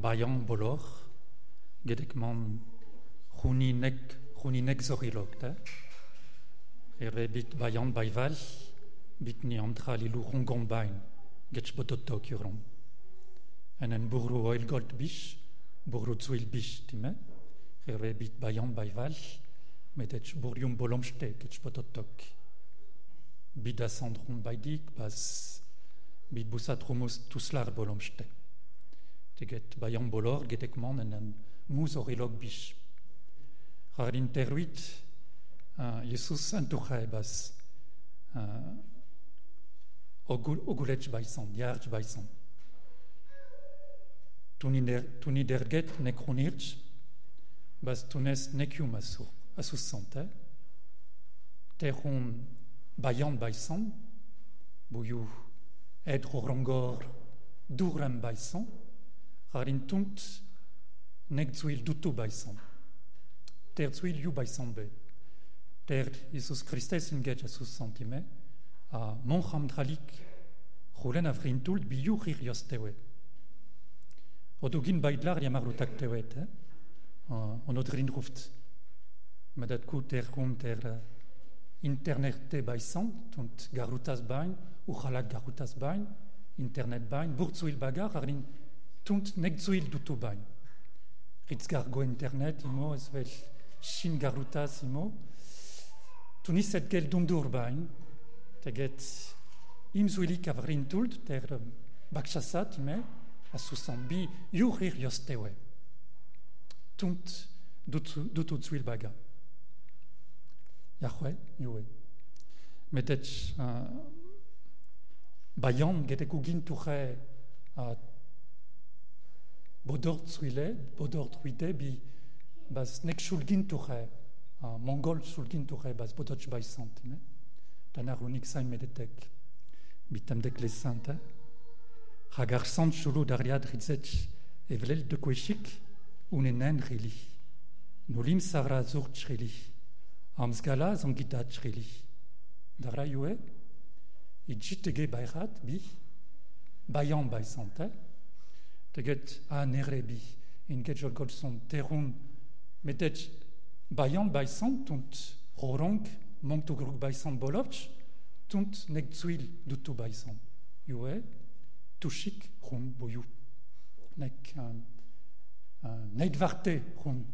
bayang bolor, gedek man huni nek, huni nek zorilok, te? Ere bit bayan bayval, bit ni antra li lu rongon bain, getch bototok yuron. En en burru oil gold bish, burru zuil bish, time? Ere bit bayan bayval, medech burjum bolomste, getch bototok. Bida sandron baydik, bas bit busat rumus tuslar bolomste. Teget bayan bolor, getek man en en muz orilok bish. Har interruit, uh, Jesus entuche bas uh, ogul, ogulech baisan, yarj baisan. Tuni derget nekronirch, bas tunes nekium asur, asus sante. Terun bayan baisan, buyu edro rongor harin tunt nek zuil dutu baisan. Ter zuil yu baisan be. Ter Jesus Christes in get asus santime, a moncham dralik, rulen afrin tult bi yu rir yostewe. Odugin baidlar yamarutak tewet, eh? on odrin ruft. Medat ku ter kun ter uh, internete baisan, tunt garutas bain, uchalat garutas bain, internet bain, burtzuil bagar, arin tunt nek zuil dutu bain. Ritz gargo internet imo, ez vel shin garutas imo, tunis et gel dundur bain, teget im zuilik avrin ter bakchasat ime, asusan bi yurir yostewe. Tunt dutu, dutu zuil bagar. Yahweh, Yahweh. Metech uh, bayan getek ugin tuche uh, bodor tsuile, bodor truite bi bas nek shulgin mongol shulgin tuche bas bodoch bai santime. Danar unik sain medetek bitam dek les santa. Hagar sant shulu dariad ritzech evlel de kweshik unenen rili. Nulim sara zurt rili. Amsgala zangitat shrili. Dara idjitege bayrat bi, bay sante, teget a nere bi, in getjol golson terun, metet bayan bay sant, tunt sant bolopch, tunt nek zuil dutu tushik rum boyu. Nek uh, uh, rum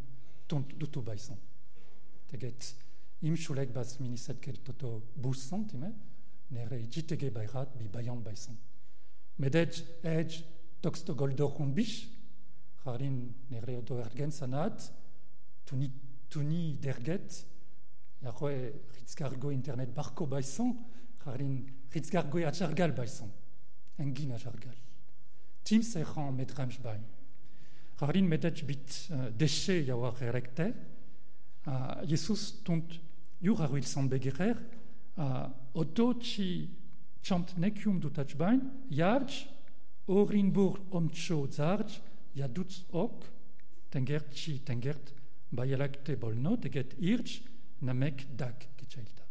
tunt im shulek bas miniset kel toto busan nere jitege bayrat bi medej edge toxto goldo bish harin nere odo ergen sanat tuni tuni derget ya khoe ritzgargo internet barko baysan harin ritzgargo achargal baysan engin achargal tim se khan metrams bay harin medej bit uh, deshe yawar erekte uh, Jesus tunt Jura ruil san begerer, a oto ci chant nekium du tachbain, yarj, orinbur omcho zarj, ya dutz ok, tengert ci tengert, bayalakte bolno, teget irj, namek dak gechailtav.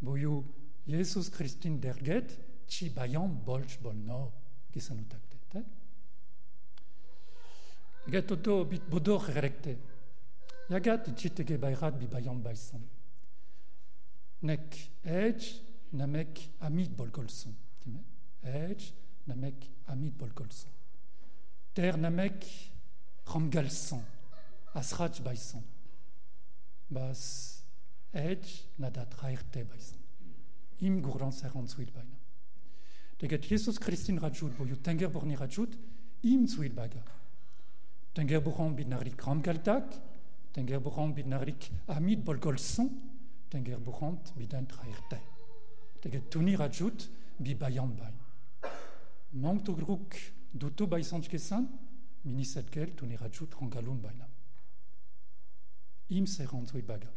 Boyu Jesus Christin derget, ci bayan bolch bolno, gisanutakte. Teget oto bit bodor erekte. Yagat itchitege bayrat bi bayan baysan. nek edge namek amit bolkolson. Edge namek amit bolkolson. Ter namek ramgalsan. Asrach baysan. Bas edge nadat raerte baysan. Im gurlan serant zuil bayna. Teget Jesus Christin rajut boyu tenger borni rajut im zuil baga. Tenger boran bid narik ramgaltak. Tenger boran bid narik amit bolkolson. tenger buchant bident traerte. Teget tuni rajut bi bayan to gruk duto bay sanchkesan, mini setkel tuni rajut rangalun bayna. Im se baga.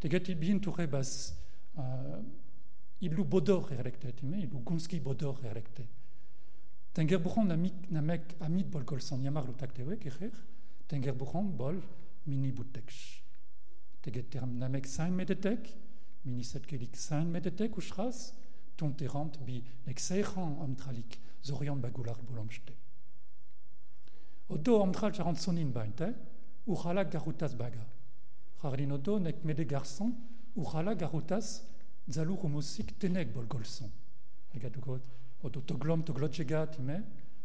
Teget i bin ture bas uh, bodor erekte, time, ilu gunski bodor erekte. Tenger namik namek amit bol kolsan yamar lu taktewe kecher, tenger bol mini buteksh. teget term namek sain medetek, miniset kelik sain medetek ushras, ton terant bi nek seiran am tralik, zorian bagular bolamchte. Odo amtral charantsonin bainte, uchala garutas baga. Harin odo nek mede garçon, uchala garutas zalu musik tenek bolgolson. Agat ugot, odo toglom toglot jegat ime,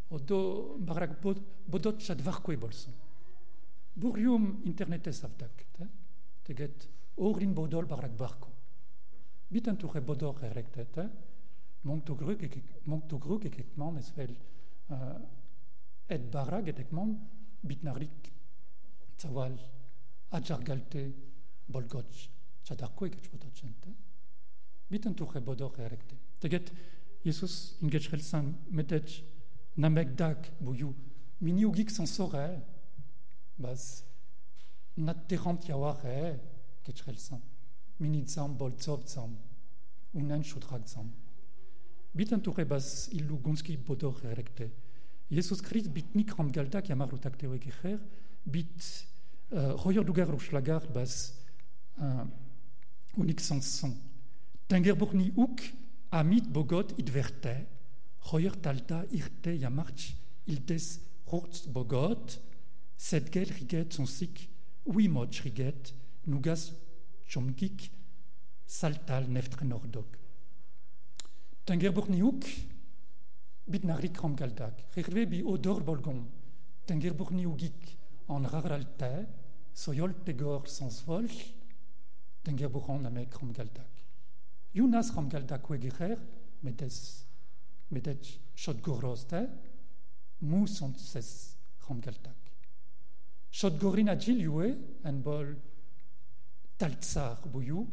odo barak bodot chadvarkwe bolson. Burium internetes avdak, teget orin bodol barak barko. Bitan tuche bodor erectet, monk to gruk ekekman esvel uh, et barag etekman bitnarik tzawal ajargalte bolgoch chadarko ekech potocente. Bitan tuche bodor. Teget Jesus namek dak mini ugik sans sore bas nat mini shudrak zam bitan ture bas illu gonski bodor erecte. Jesus Christ bit nik ram galda ki amar utak tewe gecher bit uh, royer dugar schlagar bas uh, unik sans son tenger burni uk amit bogot it verte. Royer talta irte yamarch ildes rotz bogot. Set gel riget son sik, oui moch riget, nugas chomkik, saltal neftre nordok. Tenger burniuk, bit narik ram galdak, rirve bi odor bolgon, tenger burniugik, en raralte, soyol tegor sans vol, tenger buron namek. Yunas ram galdak wegerer, medes, medes shot goroste, mou sont ses ram galdak. Shot gorin agil en bol taltsar bouyou,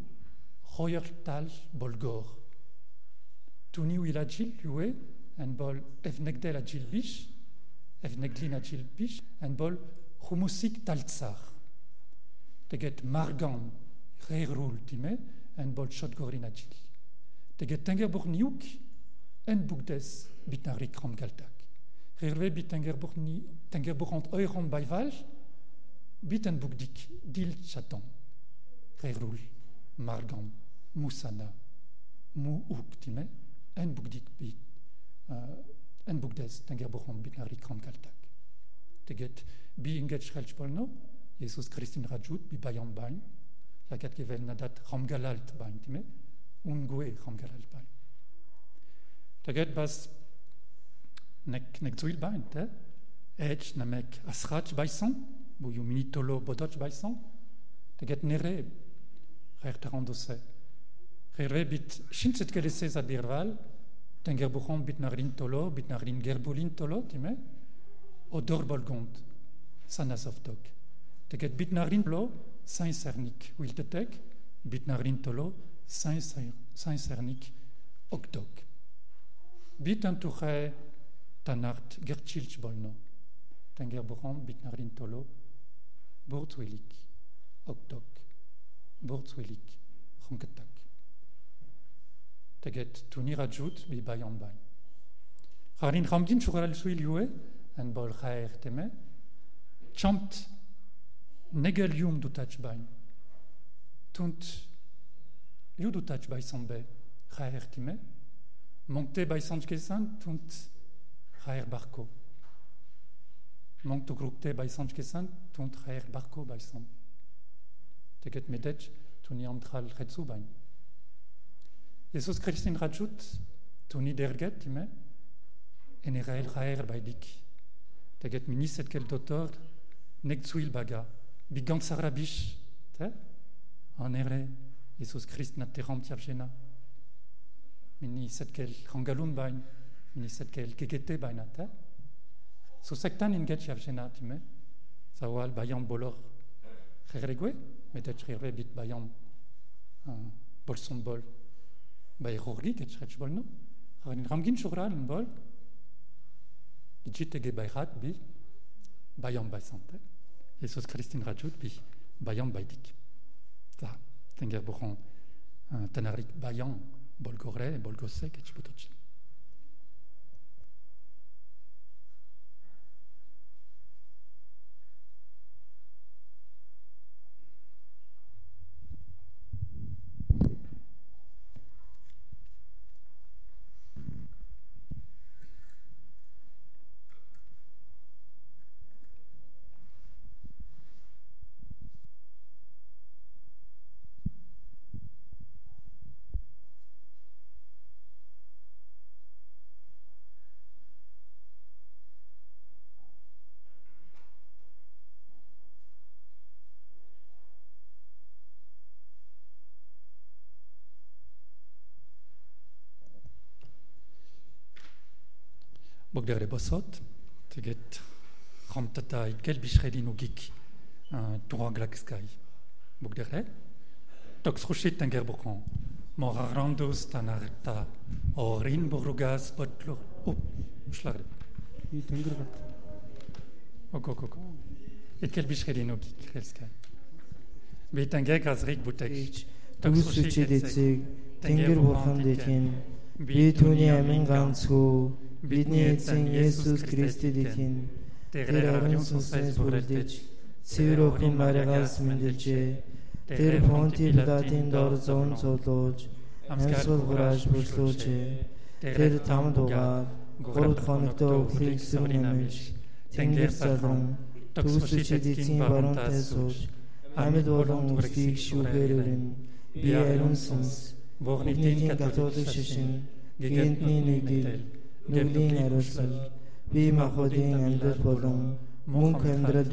royer tal bolgor. Tuni ou il agil yue, en bol evnegdel agil bish, evneglin agil bish, en bol humusik taltsar. Teget margan reirul time, en bol shot gorin agil. Teget tenger burniuk, en bugdes bitnarik ram galtak. Reirve bit tenger burni, tenger burant oiron bayval, Biten bugdik, dil chatan, rerul, margam, musana, mu uktime, en boek dik bit uh, en boek des den ger bochon bit na rikram kaltak. Te get bi inget schrelspolno, Jesus Christin Rajut bi bayan bain, la gat gevel na dat ramgalalt bain time, un goe ramgalalt bain. Te get bas nek nek zuil bain, te? Etch na mek asrach baisan, bo yo minitolo bodoch baisan, te get nere, rerter andose. Rere bit shintzet kelese za dirval, tenger buchon bit tolo, bit narin gerbulin tolo, time, odor bolgont, sanasovtok. Teget bit tolo, saint sernik, wiltetek, bit narin tolo, saint sernik, oktok. Bit antuche tanart gerchilch bolno. Tenger buchon bit tolo, Bortwelik, Oktok, Bortwelik, Ronketak. Teget tunir adjut bi bayan bain. Harin ramgin chural suil yue, en bol chaer teme, chant negel yum du tach bain. Tunt yu du tach bai sambe, chaer kesan, tunt chaer barko. Monk grukte sanj kesan, tunt chaer barko bai san. Teget medech, tuni amtral. Jesus Christin rajut, tuni derget, time, en erael chaer bai dik. Miniset kel dotor, nek zuil baga, bigant sarabish, te? En ere, Jesus Christ na teram tiavjena. Mini set kel rangalun bain, mini set kel kekete baina, te? So sektan in get javjena, time, zawal bayam bolor reregwe, medet rere bit bayam bol son bol, bay rorgi get shrech bol no, harin ramgin shugral un bol, idjit ege bayrat bi bayam bay sante, Jesus Christin rajut bi. Bayam baydik. Ta, tenger bochon tanarik bayam bol gore, bol gosse, бүгдээрээ босоод тэгээд хомтата итгэл бишрэлийн үгийг тугаглакскай бүгдээрээ тогсхушит тангер бокон морарандус танарта орин бургас ботло уп шлаг и тэнгэр бат. Око око итгэл бишрэлийн үгийг хэлскай би тангер газрик бутагч тогсхушит эцэг тэнгэр бурханд ихэн би түүний амин ганц хөө бидний эзэн Есүс Христ дэлхийн тэр ариун сүнсээс бүрдэж цэврөөхөн маргаас мэндэлжээ. тэр Понти Пилатын дор зон цолож амьсгал хурааж бүслүүжээ тэр там дугаар гурав хоногтой өхрийг сүрнэмж тэнгэр салан төгсөж эдийн баруун тайсууж амьд болон үрсийг шүүгээрэн би ариун сүнс Богны католик шишин гинтний нэгдэл нүглийн ариуслал би махбодын амьдрал болон мөн амьдрал